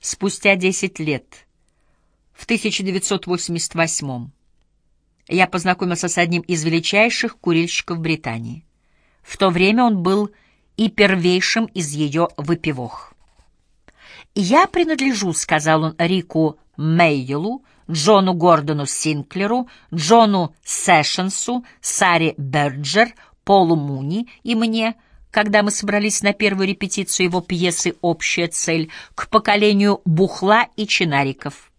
Спустя 10 лет, в 1988 я познакомился с одним из величайших курильщиков Британии. В то время он был и первейшим из ее выпивох. «Я принадлежу», — сказал он Рику Мейелу, Джону Гордону Синклеру, Джону Сэшенсу, Саре Берджер, Полу Муни и мне, когда мы собрались на первую репетицию его пьесы «Общая цель» к поколению бухла и чинариков.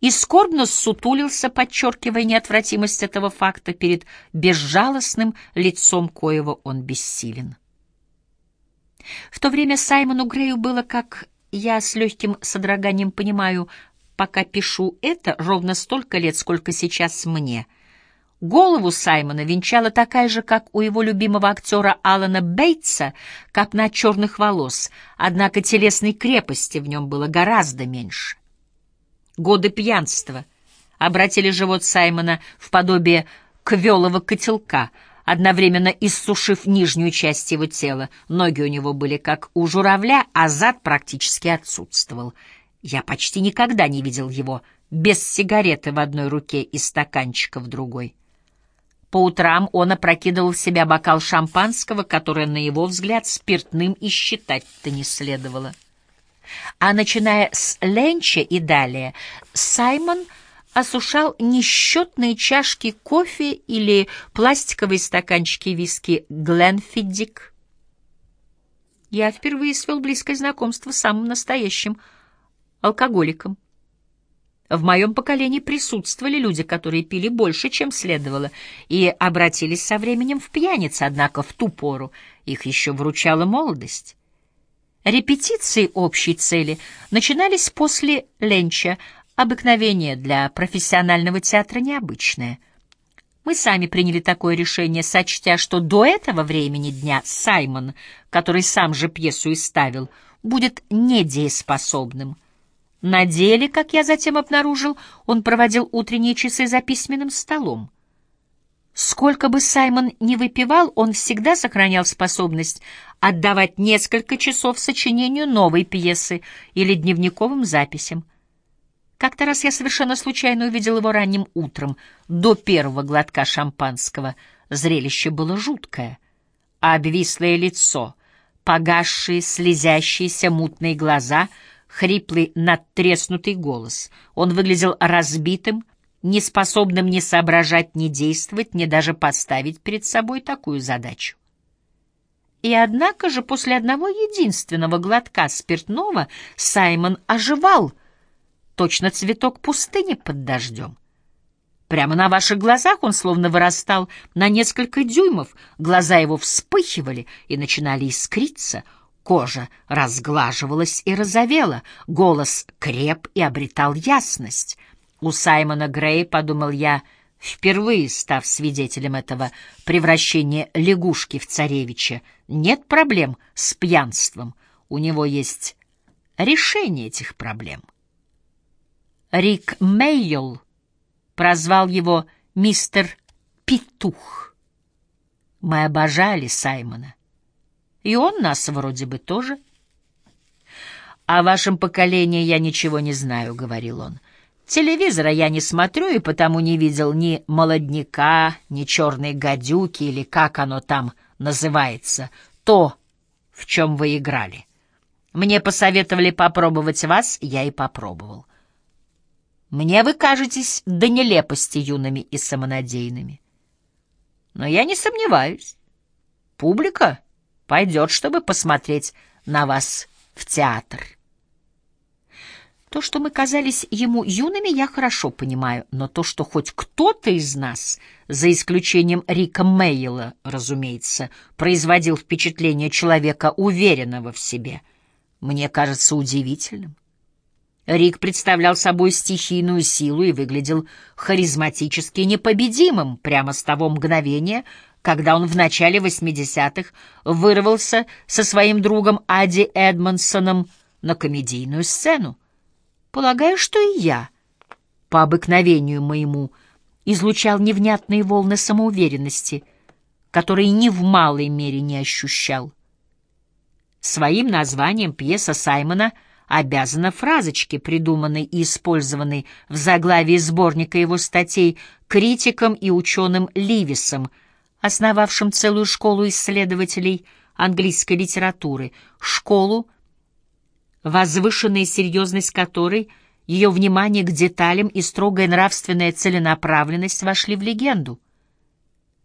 И скорбно сутулился, подчеркивая неотвратимость этого факта перед безжалостным лицом коего он бессилен. В то время Саймону Грею было, как я с легким содроганием понимаю, пока пишу это, ровно столько лет, сколько сейчас мне. Голову Саймона венчала такая же, как у его любимого актера Алана Бейтса, копна черных волос, однако телесной крепости в нем было гораздо меньше. Годы пьянства обратили живот Саймона в подобие квелого котелка — одновременно иссушив нижнюю часть его тела. Ноги у него были как у журавля, а зад практически отсутствовал. Я почти никогда не видел его без сигареты в одной руке и стаканчика в другой. По утрам он опрокидывал в себя бокал шампанского, которое, на его взгляд, спиртным и считать-то не следовало. А начиная с ленча и далее, Саймон — осушал несчетные чашки кофе или пластиковые стаканчики виски «Гленфиддик». Я впервые свел близкое знакомство с самым настоящим алкоголиком. В моем поколении присутствовали люди, которые пили больше, чем следовало, и обратились со временем в пьяниц, однако в ту пору их еще вручала молодость. Репетиции общей цели начинались после ленча, Обыкновение для профессионального театра необычное. Мы сами приняли такое решение, сочтя, что до этого времени дня Саймон, который сам же пьесу и ставил, будет недееспособным. На деле, как я затем обнаружил, он проводил утренние часы за письменным столом. Сколько бы Саймон ни выпивал, он всегда сохранял способность отдавать несколько часов сочинению новой пьесы или дневниковым записям. Как-то раз я совершенно случайно увидел его ранним утром, до первого глотка шампанского. Зрелище было жуткое. Обвислое лицо, погасшие, слезящиеся мутные глаза, хриплый надтреснутый голос. Он выглядел разбитым, неспособным ни соображать, ни действовать, ни даже поставить перед собой такую задачу. И однако же после одного единственного глотка спиртного Саймон оживал — точно цветок пустыни под дождем. Прямо на ваших глазах он словно вырастал на несколько дюймов, глаза его вспыхивали и начинали искриться, кожа разглаживалась и розовела, голос креп и обретал ясность. У Саймона Грея, подумал я, впервые став свидетелем этого превращения лягушки в царевича, нет проблем с пьянством, у него есть решение этих проблем. Рик Меййол прозвал его мистер Петух. Мы обожали Саймона. И он нас вроде бы тоже. «О вашем поколении я ничего не знаю», — говорил он. «Телевизора я не смотрю и потому не видел ни молодняка, ни черной гадюки или как оно там называется, то, в чем вы играли. Мне посоветовали попробовать вас, я и попробовал. Мне вы кажетесь до нелепости юными и самонадеянными. Но я не сомневаюсь. Публика пойдет, чтобы посмотреть на вас в театр. То, что мы казались ему юными, я хорошо понимаю, но то, что хоть кто-то из нас, за исключением Рика Мейла, разумеется, производил впечатление человека, уверенного в себе, мне кажется удивительным. Рик представлял собой стихийную силу и выглядел харизматически непобедимым прямо с того мгновения, когда он в начале 80-х вырвался со своим другом Ади Эдмонсоном на комедийную сцену. Полагаю, что и я, по обыкновению моему, излучал невнятные волны самоуверенности, которые ни в малой мере не ощущал. Своим названием пьеса Саймона — обязана фразочке, придуманной и использованной в заглавии сборника его статей критиком и ученым Ливисом, основавшим целую школу исследователей английской литературы, школу, возвышенная серьезность которой, ее внимание к деталям и строгая нравственная целенаправленность вошли в легенду.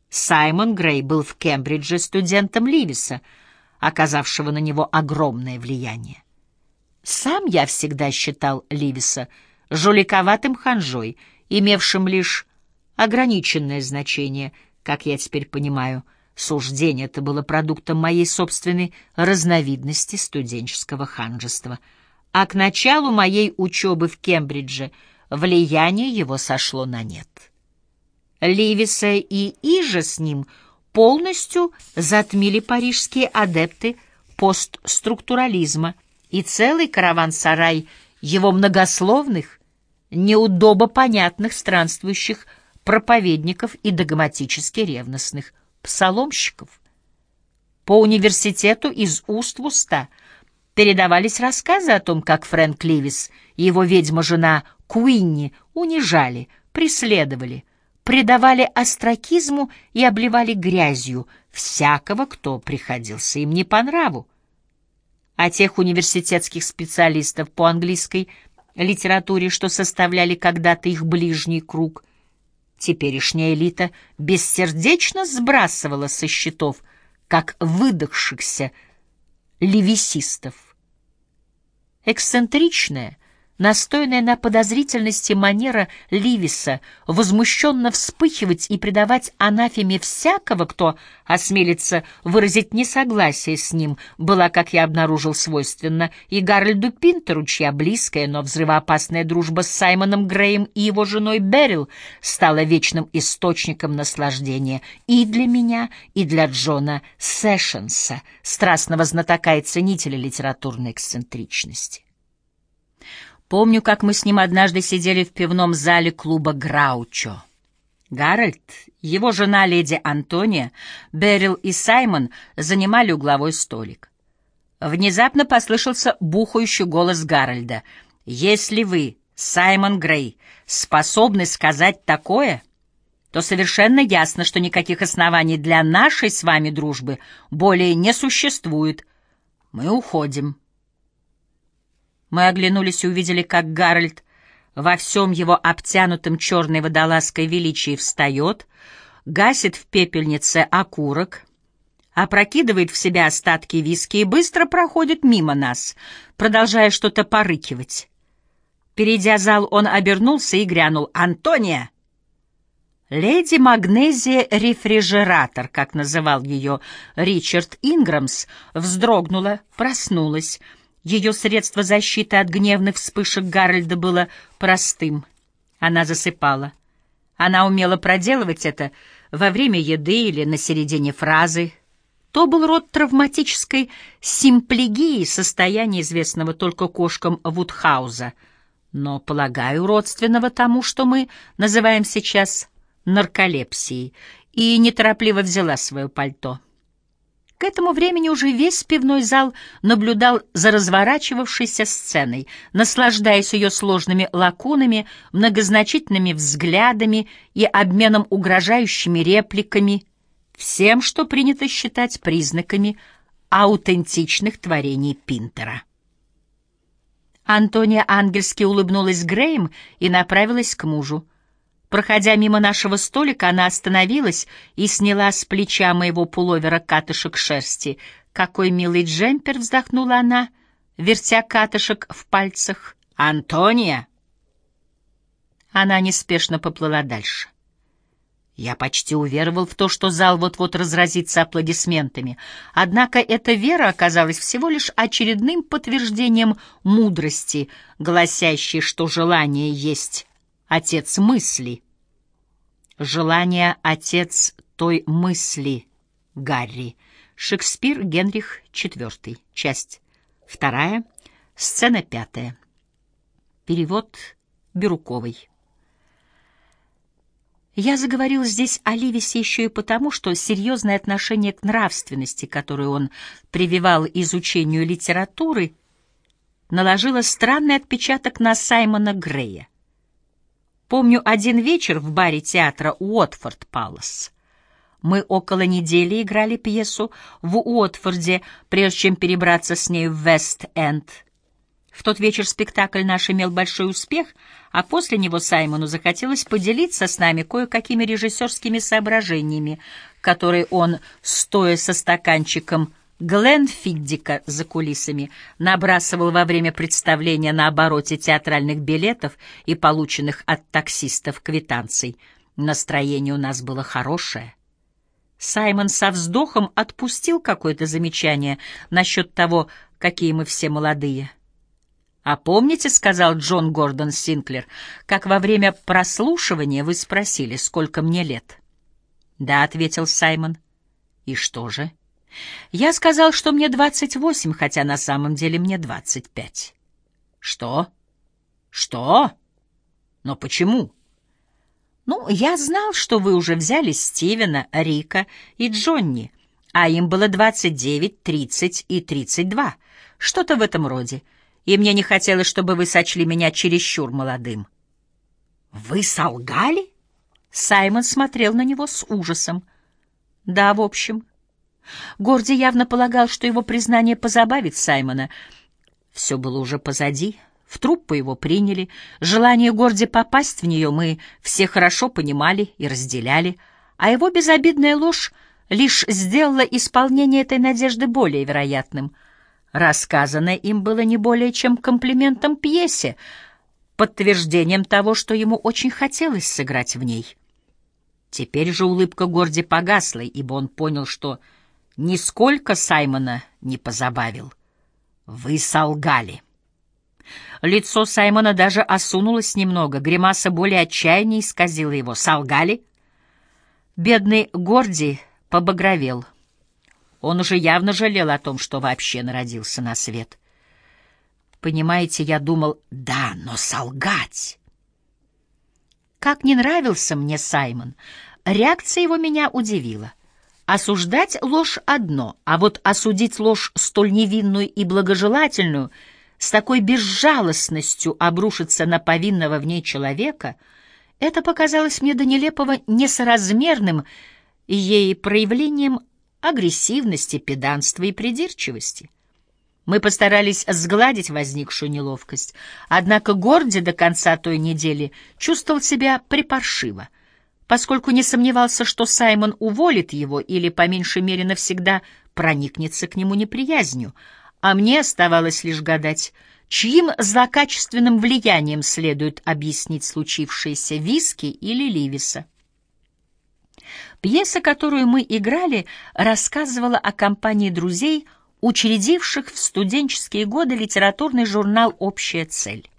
Саймон Грей был в Кембридже студентом Ливиса, оказавшего на него огромное влияние. Сам я всегда считал Ливиса жуликоватым ханжой, имевшим лишь ограниченное значение, как я теперь понимаю. Суждение это было продуктом моей собственной разновидности студенческого ханжества. А к началу моей учебы в Кембридже влияние его сошло на нет. Ливиса и Иже с ним полностью затмили парижские адепты постструктурализма и целый караван-сарай его многословных, неудобопонятных странствующих проповедников и догматически ревностных псаломщиков. По университету из уст в уста передавались рассказы о том, как Фрэнк Ливис и его ведьма-жена Куинни унижали, преследовали, предавали остракизму и обливали грязью всякого, кто приходился им не по нраву. А тех университетских специалистов по английской литературе, что составляли когда-то их ближний круг, теперешняя элита бессердечно сбрасывала со счетов, как выдохшихся левисистов. Эксцентричная, настойная на подозрительности манера Ливиса возмущенно вспыхивать и предавать анафеме всякого, кто осмелится выразить несогласие с ним, была, как я обнаружил, свойственна и Гарольду Пинтеру, чья близкая, но взрывоопасная дружба с Саймоном Греем и его женой Берил стала вечным источником наслаждения и для меня, и для Джона Сэшенса, страстного знатока и ценителя литературной эксцентричности. Помню, как мы с ним однажды сидели в пивном зале клуба «Граучо». Гарольд, его жена леди Антония, Берил и Саймон занимали угловой столик. Внезапно послышался бухающий голос Гарольда. «Если вы, Саймон Грей, способны сказать такое...» то совершенно ясно, что никаких оснований для нашей с вами дружбы более не существует. Мы уходим. Мы оглянулись и увидели, как Гарольд во всем его обтянутом черной водолазкой величии встает, гасит в пепельнице окурок, опрокидывает в себя остатки виски и быстро проходит мимо нас, продолжая что-то порыкивать. Перейдя зал, он обернулся и грянул «Антония!» Леди Магнезия Рефрижератор, как называл ее Ричард Инграмс, вздрогнула, проснулась — ее средство защиты от гневных вспышек Гарольда было простым. Она засыпала. Она умела проделывать это во время еды или на середине фразы. То был род травматической симплегии, состояния, известного только кошкам Вудхауза, но, полагаю, родственного тому, что мы называем сейчас нарколепсией, и неторопливо взяла свое пальто. К этому времени уже весь пивной зал наблюдал за разворачивавшейся сценой, наслаждаясь ее сложными лакунами, многозначительными взглядами и обменом угрожающими репликами, всем, что принято считать признаками аутентичных творений Пинтера. Антония ангельски улыбнулась Греем и направилась к мужу. Проходя мимо нашего столика, она остановилась и сняла с плеча моего пуловера катышек шерсти. «Какой милый джемпер!» — вздохнула она, вертя катышек в пальцах. «Антония!» Она неспешно поплыла дальше. Я почти уверовал в то, что зал вот-вот разразится аплодисментами. Однако эта вера оказалась всего лишь очередным подтверждением мудрости, гласящей, что желание есть отец мысли. Желание — отец той мысли, Гарри. Шекспир, Генрих IV. Часть вторая, сцена пятая. Перевод Бирюковой. Я заговорил здесь о Ливисе еще и потому, что серьезное отношение к нравственности, которое он прививал изучению литературы, наложила странный отпечаток на Саймона Грея. Помню один вечер в баре театра Уотфорд Палас. Мы около недели играли пьесу в Уотфорде, прежде чем перебраться с ней в Вест-Энд. В тот вечер спектакль наш имел большой успех, а после него Саймону захотелось поделиться с нами кое-какими режиссерскими соображениями, которые он, стоя со стаканчиком Глен Фиддика за кулисами набрасывал во время представления на обороте театральных билетов и полученных от таксистов квитанций. Настроение у нас было хорошее. Саймон со вздохом отпустил какое-то замечание насчет того, какие мы все молодые. «А помните, — сказал Джон Гордон Синклер, — как во время прослушивания вы спросили, сколько мне лет?» «Да», — ответил Саймон. «И что же?» «Я сказал, что мне двадцать восемь, хотя на самом деле мне двадцать пять». «Что? Что? Но почему?» «Ну, я знал, что вы уже взяли Стивена, Рика и Джонни, а им было двадцать девять, тридцать и тридцать два, что-то в этом роде, и мне не хотелось, чтобы вы сочли меня чересчур молодым». «Вы солгали?» Саймон смотрел на него с ужасом. «Да, в общем». Горди явно полагал, что его признание позабавит Саймона. Все было уже позади. В труппу его приняли. Желание Горди попасть в нее мы все хорошо понимали и разделяли, а его безобидная ложь лишь сделала исполнение этой надежды более вероятным. Рассказанное им было не более чем комплиментом пьесе, подтверждением того, что ему очень хотелось сыграть в ней. Теперь же улыбка Горди погасла, ибо он понял, что нисколько Саймона не позабавил. «Вы солгали». Лицо Саймона даже осунулось немного, гримаса более отчаяния исказила его. «Солгали?» Бедный Горди побагровел. Он уже явно жалел о том, что вообще народился на свет. Понимаете, я думал, да, но солгать... Как не нравился мне Саймон, реакция его меня удивила. Осуждать ложь одно, а вот осудить ложь столь невинную и благожелательную — с такой безжалостностью обрушиться на повинного в ней человека, это показалось мне до нелепого несоразмерным ей проявлением агрессивности, педанства и придирчивости. Мы постарались сгладить возникшую неловкость, однако Горди до конца той недели чувствовал себя припаршиво, поскольку не сомневался, что Саймон уволит его или, по меньшей мере, навсегда проникнется к нему неприязнью, а мне оставалось лишь гадать, чьим злокачественным влиянием следует объяснить случившееся Виски или Ливиса. Пьеса, которую мы играли, рассказывала о компании друзей, учредивших в студенческие годы литературный журнал «Общая цель».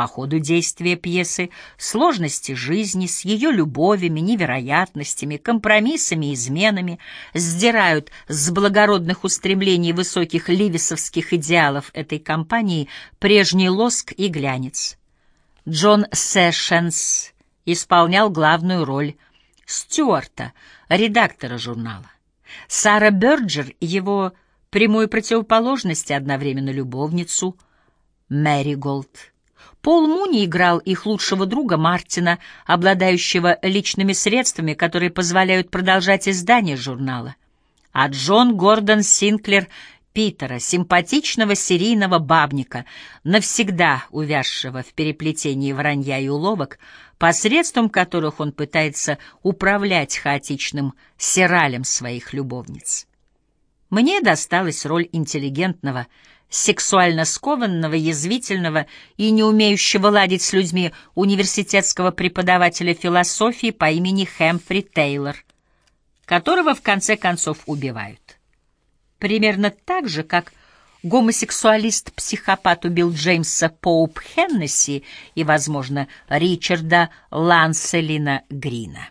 По ходу действия пьесы сложности жизни с ее любовями, невероятностями, компромиссами и изменами сдирают с благородных устремлений высоких ливисовских идеалов этой компании прежний лоск и глянец. Джон Сэшенс исполнял главную роль Стюарта, редактора журнала. Сара Бёрджер — его прямую противоположность и одновременно любовницу Мэри Голд. Пол Муни играл их лучшего друга Мартина, обладающего личными средствами, которые позволяют продолжать издание журнала. А Джон Гордон Синклер Питера, симпатичного серийного бабника, навсегда увязшего в переплетении вранья и уловок, посредством которых он пытается управлять хаотичным сиралем своих любовниц. Мне досталась роль интеллигентного, сексуально скованного, язвительного и не умеющего ладить с людьми университетского преподавателя философии по имени Хэмфри Тейлор, которого в конце концов убивают. Примерно так же, как гомосексуалист-психопат убил Джеймса Поуп Хеннесси и, возможно, Ричарда Ланселина Грина.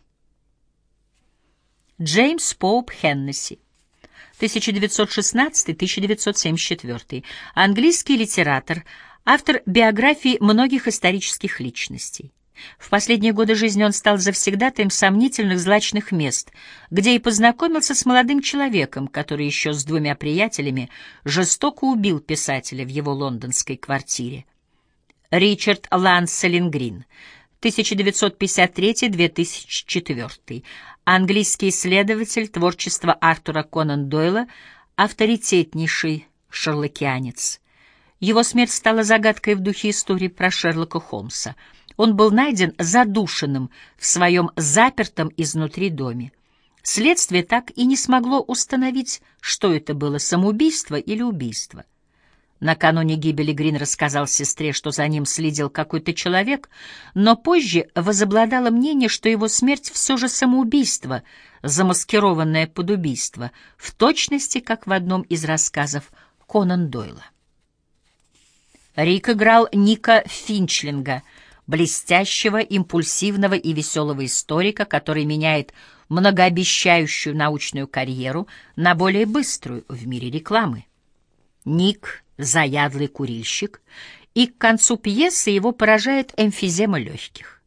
Джеймс Поуп Хеннесси 1916-1974, английский литератор, автор биографий многих исторических личностей. В последние годы жизни он стал завсегдатаем сомнительных злачных мест, где и познакомился с молодым человеком, который еще с двумя приятелями жестоко убил писателя в его лондонской квартире. Ричард Ланселин Грин, 1953-2004, английский исследователь творчества Артура Конан Дойла, авторитетнейший шерлокианец. Его смерть стала загадкой в духе истории про Шерлока Холмса — он был найден задушенным в своем запертом изнутри доме. Следствие так и не смогло установить, что это было, самоубийство или убийство. Накануне гибели Грин рассказал сестре, что за ним следил какой-то человек, но позже возобладало мнение, что его смерть все же самоубийство, замаскированное под убийство, в точности, как в одном из рассказов Конан Дойла. Рик играл Ника Финчлинга — блестящего, импульсивного и веселого историка, который меняет многообещающую научную карьеру на более быструю в мире рекламы. Ник — заядлый курильщик, и к концу пьесы его поражает эмфизема легких.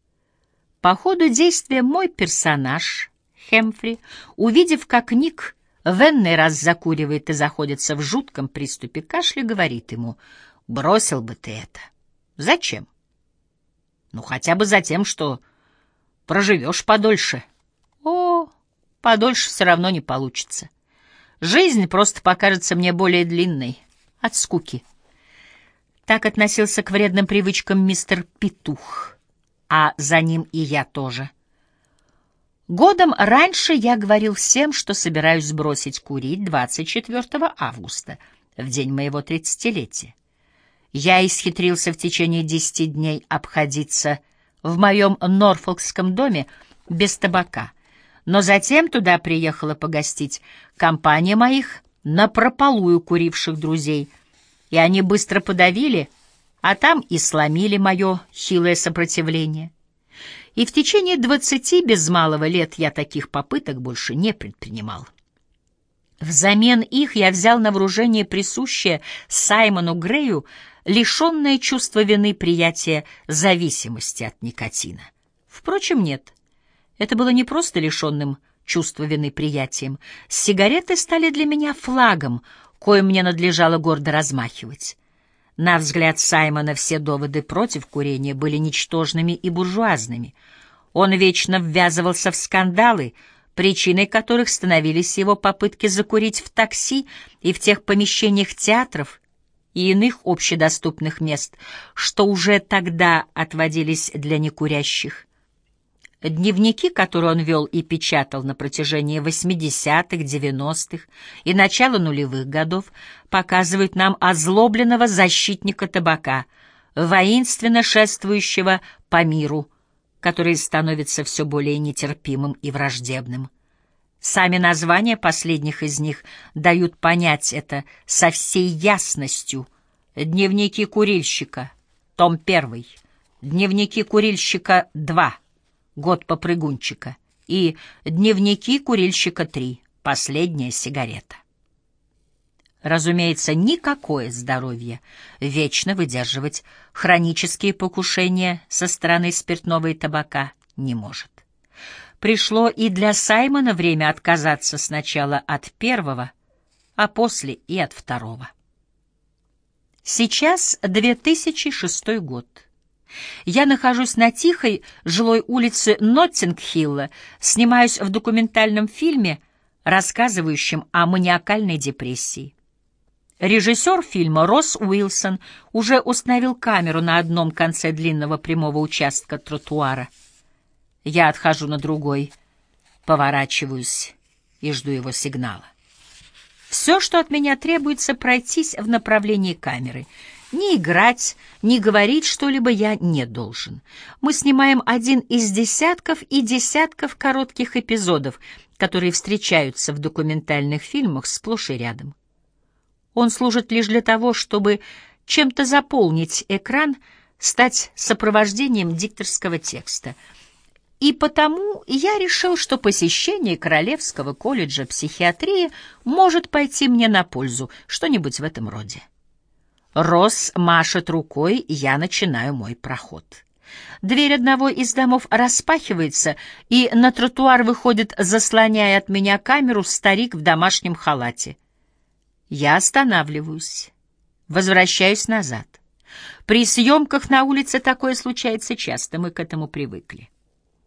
По ходу действия мой персонаж, Хемфри, увидев, как Ник в энный раз закуривает и заходится в жутком приступе кашля, говорит ему, «Бросил бы ты это». «Зачем?» Ну, хотя бы за тем, что проживешь подольше. О, подольше все равно не получится. Жизнь просто покажется мне более длинной от скуки. Так относился к вредным привычкам мистер Петух, а за ним и я тоже. Годом раньше я говорил всем, что собираюсь бросить курить 24 августа, в день моего тридцатилетия. Я исхитрился в течение десяти дней обходиться в моем Норфолкском доме без табака, но затем туда приехала погостить компания моих напропалую куривших друзей, и они быстро подавили, а там и сломили мое хилое сопротивление. И в течение двадцати без малого лет я таких попыток больше не предпринимал. Взамен их я взял на вооружение присущее Саймону Грею лишенное чувства вины приятие зависимости от никотина. Впрочем, нет. Это было не просто лишенным чувства вины приятием. Сигареты стали для меня флагом, коим мне надлежало гордо размахивать. На взгляд Саймона все доводы против курения были ничтожными и буржуазными. Он вечно ввязывался в скандалы, причиной которых становились его попытки закурить в такси и в тех помещениях театров, и иных общедоступных мест, что уже тогда отводились для некурящих. Дневники, которые он вел и печатал на протяжении 80-х, 90-х и начала нулевых годов, показывают нам озлобленного защитника табака, воинственно шествующего по миру, который становится все более нетерпимым и враждебным. Сами названия последних из них дают понять это со всей ясностью. Дневники курильщика, том 1, Дневники курильщика 2, год попрыгунчика, и Дневники курильщика 3, последняя сигарета. Разумеется, никакое здоровье вечно выдерживать хронические покушения со стороны спиртного и табака не может. Пришло и для Саймона время отказаться сначала от первого, а после и от второго. Сейчас 2006 год. Я нахожусь на тихой жилой улице Ноттингхилла, снимаюсь в документальном фильме, рассказывающем о маниакальной депрессии. Режиссер фильма Росс Уилсон уже установил камеру на одном конце длинного прямого участка тротуара — я отхожу на другой, поворачиваюсь и жду его сигнала. Все, что от меня требуется, пройтись в направлении камеры. Не играть, не говорить что-либо я не должен. Мы снимаем один из десятков и десятков коротких эпизодов, которые встречаются в документальных фильмах сплошь и рядом. Он служит лишь для того, чтобы чем-то заполнить экран, стать сопровождением дикторского текста — и потому я решил, что посещение Королевского колледжа психиатрии может пойти мне на пользу, что-нибудь в этом роде. Росс машет рукой, я начинаю мой проход. Дверь одного из домов распахивается, и на тротуар выходит, заслоняя от меня камеру, старик в домашнем халате. Я останавливаюсь, возвращаюсь назад. При съемках на улице такое случается часто, мы к этому привыкли.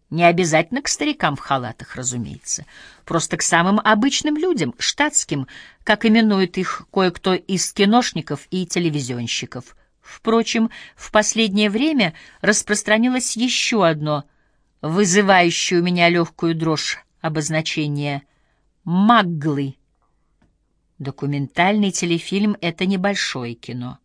Не обязательно к старикам в халатах, разумеется. Просто к самым обычным людям, штатским, как именуют их кое-кто из киношников и телевизионщиков. Впрочем, в последнее время распространилось еще одно, вызывающее у меня легкую дрожь обозначение «магглы». Документальный телефильм — это небольшое кино.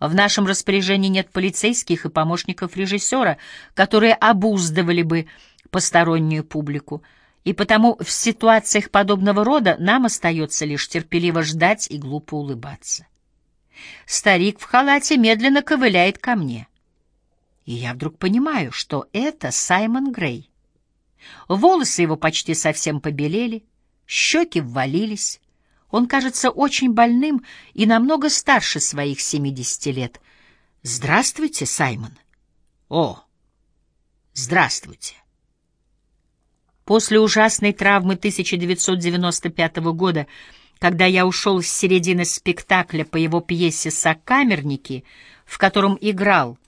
В нашем распоряжении нет полицейских и помощников режиссера, которые обуздывали бы постороннюю публику, и потому в ситуациях подобного рода нам остается лишь терпеливо ждать и глупо улыбаться. Старик в халате медленно ковыляет ко мне. И я вдруг понимаю, что это Саймон Грей. Волосы его почти совсем побелели, щеки ввалились, он кажется очень больным и намного старше своих семидесяти лет. «Здравствуйте, Саймон». «О, здравствуйте». После ужасной травмы 1995 года, когда я ушел с середины спектакля по его пьесе «Сокамерники», в котором играл,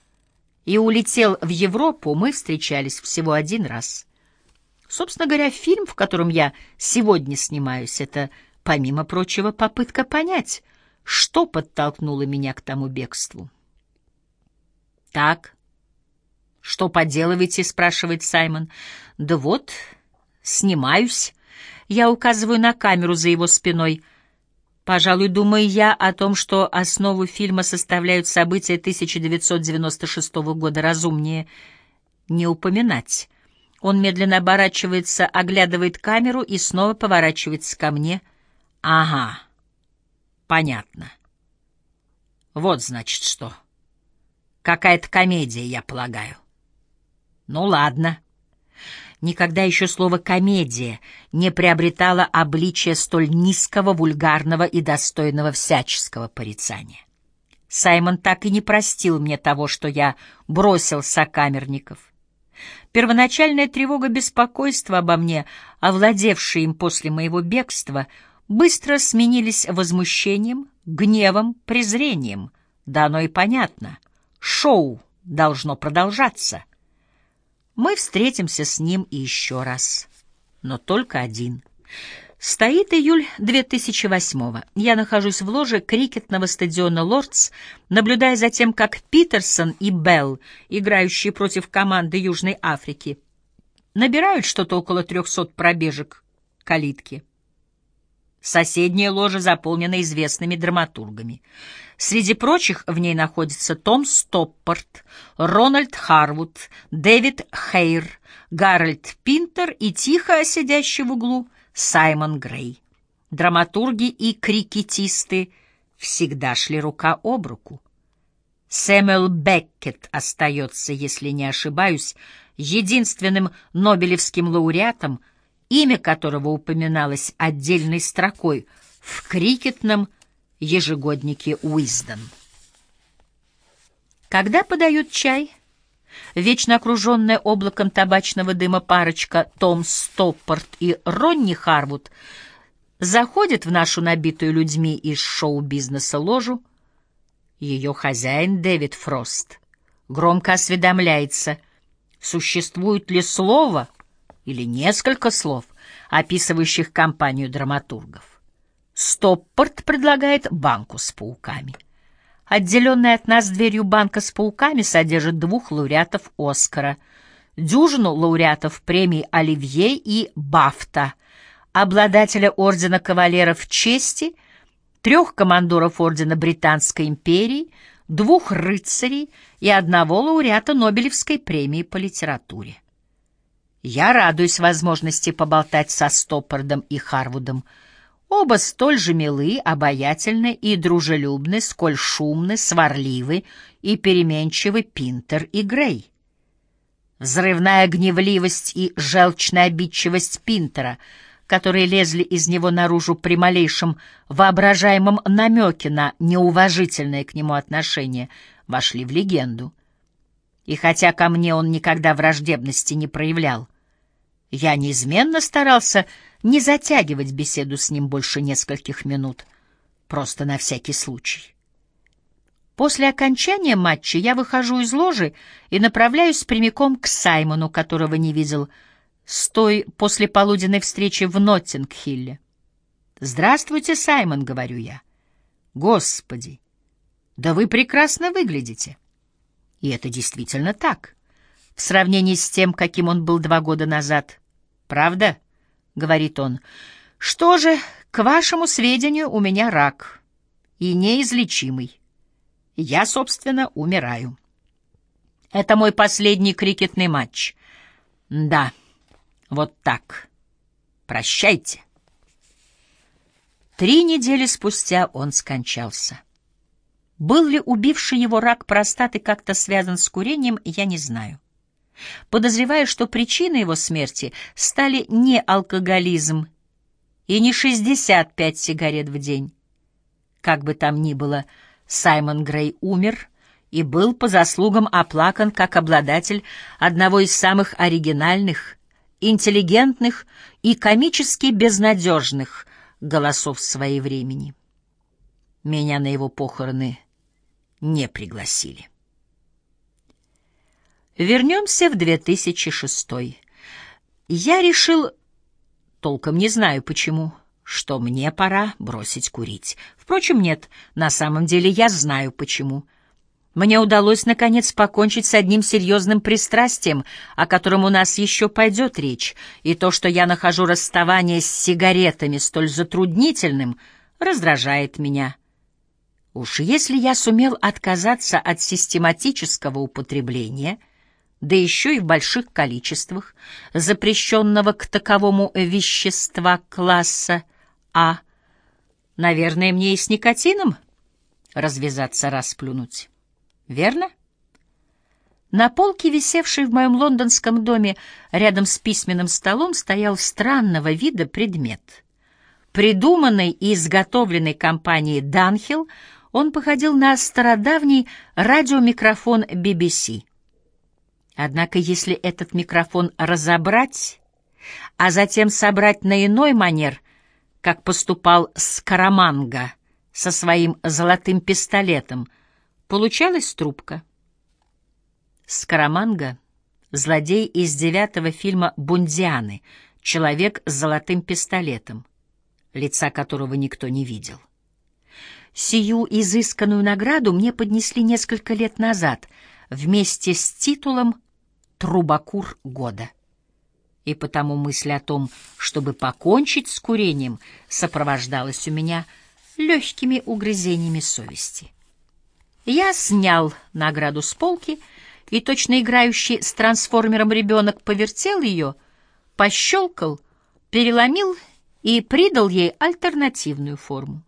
и улетел в Европу, мы встречались всего один раз. Собственно говоря, фильм, в котором я сегодня снимаюсь, это Помимо прочего, попытка понять, что подтолкнуло меня к тому бегству. «Так, что поделываете?» — спрашивает Саймон. «Да вот, снимаюсь». Я указываю на камеру за его спиной. Пожалуй, думаю я о том, что основу фильма составляют события 1996 года, разумнее не упоминать. Он медленно оборачивается, оглядывает камеру и снова поворачивается ко мне — Ага, понятно. Вот значит что. Какая-то комедия, я полагаю. Ну ладно. Никогда еще слово «комедия» не приобретало обличия столь низкого, вульгарного и достойного всяческого порицания. Саймон так и не простил мне того, что я бросил сокамерников. Первоначальная тревога беспокойства обо мне, овладевшая им после моего бегства — быстро сменились возмущением, гневом, презрением. Да оно и понятно. Шоу должно продолжаться. Мы встретимся с ним еще раз. Но только один. Стоит июль 2008-го. Я нахожусь в ложе крикетного стадиона «Лордс», наблюдая за тем, как Питерсон и Белл, играющие против команды Южной Африки, набирают что-то около трехсот пробежек калитки. Соседняя ложа заполнена известными драматургами. Среди прочих в ней находятся Том Стоппорт, Рональд Харвуд, Дэвид Хейр, Гарольд Пинтер и тихо сидящий в углу Саймон Грей. Драматурги и крикетисты всегда шли рука об руку. Сэмюэл Беккет остается, если не ошибаюсь, единственным нобелевским лауреатом — имя которого упоминалось отдельной строкой в крикетном ежегоднике «Уиздон». Когда подают чай, вечно окруженная облаком табачного дыма парочка Том Стоппорт и Ронни Харвуд заходит в нашу набитую людьми из шоу-бизнеса ложу. Ее хозяин Дэвид Фрост громко осведомляется, существует ли слово — или несколько слов, описывающих компанию драматургов. Стоппорт предлагает банку с пауками. Отделенная от нас дверью банка с пауками содержит двух лауреатов Оскара, дюжину лауреатов премий Оливье и Бафта, обладателя Ордена Кавалеров Чести, трех командоров Ордена Британской империи, двух рыцарей и одного лауреата Нобелевской премии по литературе. Я радуюсь возможности поболтать со Стоппардом и Харвудом. Оба столь же милы, обаятельны и дружелюбны, сколь шумны, сварливы и переменчивы Пинтер и Грей. Взрывная гневливость и желчная обидчивость Пинтера, которые лезли из него наружу при малейшем воображаемом намеке на неуважительное к нему отношение, вошли в легенду. И хотя ко мне он никогда враждебности не проявлял, я неизменно старался не затягивать беседу с ним больше нескольких минут, просто на всякий случай. После окончания матча я выхожу из ложи и направляюсь прямиком к Саймону, которого не видел с той послеполуденной встречи в Ноттинг-Хилле. «Здравствуйте, Саймон», — говорю я. «Господи, да вы прекрасно выглядите». И это действительно так, в сравнении с тем, каким он был два года назад. «Правда?» — говорит он. «Что же, к вашему сведению, у меня рак. И неизлечимый. Я, собственно, умираю. Это мой последний крикетный матч. Да, вот так. Прощайте». Три недели спустя он скончался. Был ли убивший его рак простаты как-то связан с курением, я не знаю. Подозреваю, что причиной его смерти стали не алкоголизм и не 65 сигарет в день. Как бы там ни было, Саймон Грей умер и был по заслугам оплакан как обладатель одного из самых оригинальных, интеллигентных и комически безнадежных голосов своей времени. Меня на его похороны не пригласили. Вернемся в 2006. Я решил, толком не знаю почему, что мне пора бросить курить. Впрочем, нет, на самом деле я знаю почему. Мне удалось, наконец, покончить с одним серьезным пристрастием, о котором у нас еще пойдет речь, и то, что я нахожу расставание с сигаретами столь затруднительным, раздражает меня. Уж если я сумел отказаться от систематического употребления, да еще и в больших количествах, запрещенного к таковому вещества класса А, наверное, мне и с никотином развязаться расплюнуть верно? На полке, висевшей в моем лондонском доме рядом с письменным столом, стоял странного вида предмет. Придуманный и изготовленный компанией «Данхилл», он походил на стародавний радиомикрофон BBC. Однако если этот микрофон разобрать, а затем собрать на иной манер, как поступал Скараманга со своим золотым пистолетом, Получалась трубка. Скараманга — злодей из девятого фильма «Бундианы», человек с золотым пистолетом, лица которого никто не видел. Сию изысканную награду мне поднесли несколько лет назад вместе с титулом «Трубакур года». И потому мысль о том, чтобы покончить с курением, сопровождалась у меня легкими угрызениями совести. Я снял награду с полки, и точно играющий с трансформером ребенок повертел ее, пощелкал, переломил и придал ей альтернативную форму.